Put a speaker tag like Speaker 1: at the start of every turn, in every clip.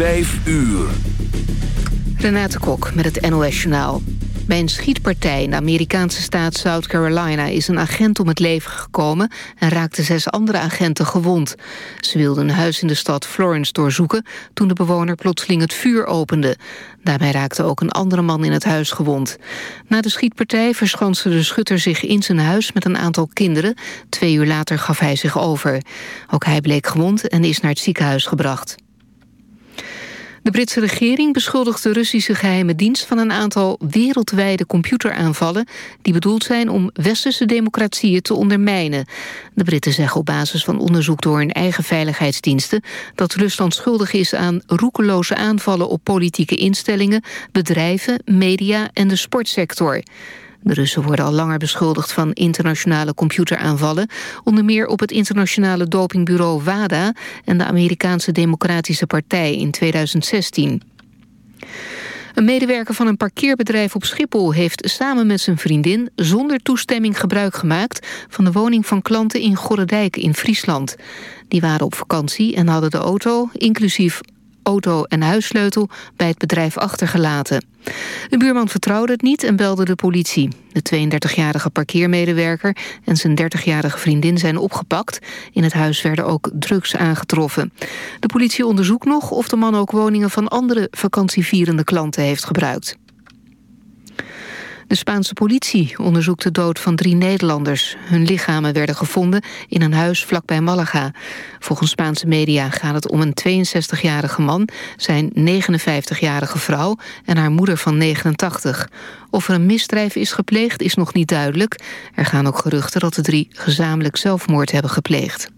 Speaker 1: Vijf uur.
Speaker 2: Renate Kok met het NOS Journaal. Bij een schietpartij in de Amerikaanse staat South Carolina... is een agent om het leven gekomen en raakte zes andere agenten gewond. Ze wilden een huis in de stad Florence doorzoeken... toen de bewoner plotseling het vuur opende. Daarbij raakte ook een andere man in het huis gewond. Na de schietpartij verschanste de schutter zich in zijn huis... met een aantal kinderen. Twee uur later gaf hij zich over. Ook hij bleek gewond en is naar het ziekenhuis gebracht. De Britse regering beschuldigt de Russische geheime dienst... van een aantal wereldwijde computeraanvallen... die bedoeld zijn om westerse democratieën te ondermijnen. De Britten zeggen op basis van onderzoek door hun eigen veiligheidsdiensten... dat Rusland schuldig is aan roekeloze aanvallen op politieke instellingen... bedrijven, media en de sportsector. De Russen worden al langer beschuldigd van internationale computeraanvallen... onder meer op het internationale dopingbureau WADA... en de Amerikaanse Democratische Partij in 2016. Een medewerker van een parkeerbedrijf op Schiphol heeft samen met zijn vriendin zonder toestemming gebruik gemaakt van de woning van klanten in Gorredijk in Friesland. Die waren op vakantie en hadden de auto, inclusief auto en huissleutel bij het bedrijf achtergelaten. De buurman vertrouwde het niet en belde de politie. De 32-jarige parkeermedewerker en zijn 30-jarige vriendin zijn opgepakt. In het huis werden ook drugs aangetroffen. De politie onderzoekt nog of de man ook woningen van andere vakantievierende klanten heeft gebruikt. De Spaanse politie onderzoekt de dood van drie Nederlanders. Hun lichamen werden gevonden in een huis vlakbij Malaga. Volgens Spaanse media gaat het om een 62-jarige man... zijn 59-jarige vrouw en haar moeder van 89. Of er een misdrijf is gepleegd is nog niet duidelijk. Er gaan ook geruchten dat de drie gezamenlijk zelfmoord hebben gepleegd.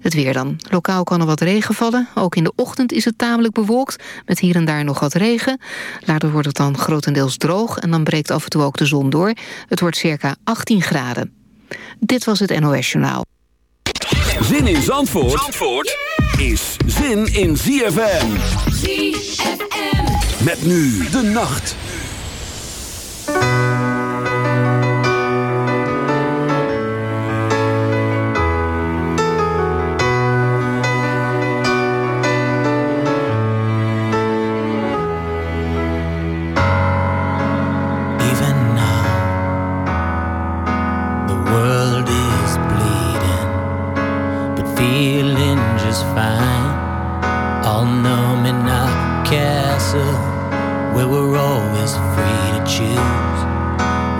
Speaker 2: Het weer dan. Lokaal kan er wat regen vallen. Ook in de ochtend is het tamelijk bewolkt, met hier en daar nog wat regen. Later wordt het dan grotendeels droog en dan breekt af en toe ook de zon door. Het wordt circa 18 graden. Dit was het NOS Journaal.
Speaker 1: Zin in Zandvoort, Zandvoort is zin in ZFM. ZFM. Met nu de nacht.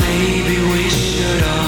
Speaker 3: Maybe
Speaker 1: we should all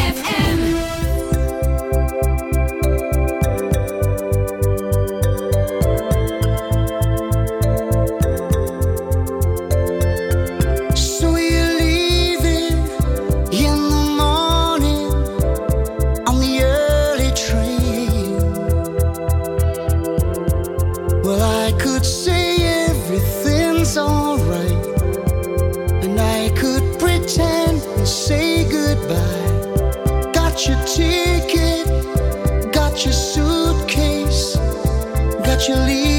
Speaker 3: naturally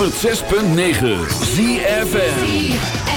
Speaker 1: 106.9 ZFM.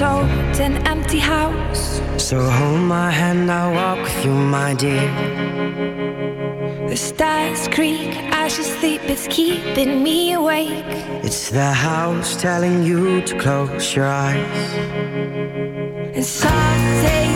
Speaker 4: Road, an empty house.
Speaker 5: So hold my hand, I'll walk with you, my dear.
Speaker 4: The stars creak as you sleep, it's keeping me awake.
Speaker 5: It's the house telling you to close your eyes.
Speaker 4: And some days